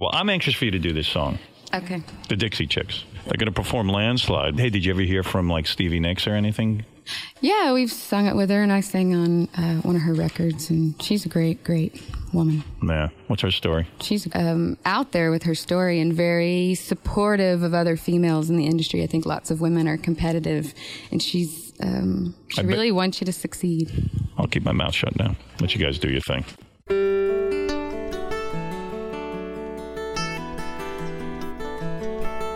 Well, I'm anxious for you to do this song, Okay. the Dixie Chicks. They're going to perform Landslide. Hey, did you ever hear from like Stevie Nicks or anything? Yeah, we've sung it with her, and I sang on uh, one of her records, and she's a great, great woman. Yeah. What's her story? She's um, out there with her story and very supportive of other females in the industry. I think lots of women are competitive, and she's um, she I really wants you to succeed. I'll keep my mouth shut now. Let you guys do your thing.